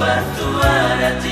lugar ti.